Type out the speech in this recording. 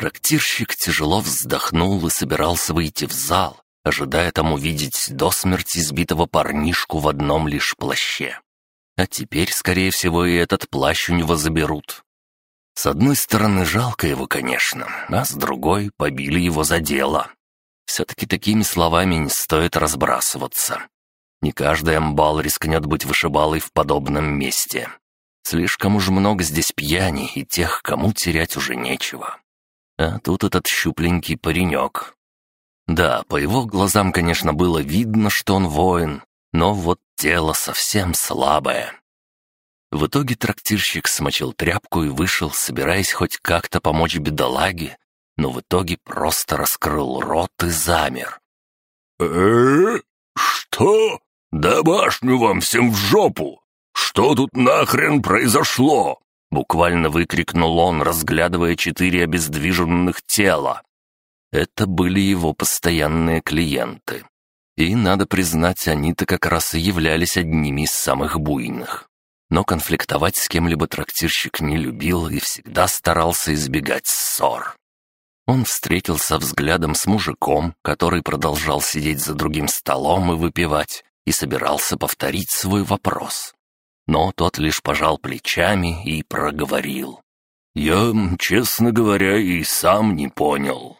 Трактирщик тяжело вздохнул и собирался выйти в зал, ожидая там увидеть до смерти сбитого парнишку в одном лишь плаще. А теперь, скорее всего, и этот плащ у него заберут. С одной стороны, жалко его, конечно, а с другой побили его за дело. Все-таки такими словами не стоит разбрасываться. Не каждый амбал рискнет быть вышибалой в подобном месте. Слишком уж много здесь пьяни и тех, кому терять уже нечего. А тут этот щупленький паренек. Да, по его глазам, конечно, было видно, что он воин, но вот тело совсем слабое. В итоге трактирщик смочил тряпку и вышел, собираясь хоть как-то помочь бедолаге, но в итоге просто раскрыл рот и замер. э Что? Да башню вам всем в жопу! Что тут нахрен произошло?» Буквально выкрикнул он, разглядывая четыре обездвиженных тела. Это были его постоянные клиенты. И, надо признать, они-то как раз и являлись одними из самых буйных. Но конфликтовать с кем-либо трактирщик не любил и всегда старался избегать ссор. Он встретился взглядом с мужиком, который продолжал сидеть за другим столом и выпивать, и собирался повторить свой вопрос. Но тот лишь пожал плечами и проговорил. «Я, честно говоря, и сам не понял».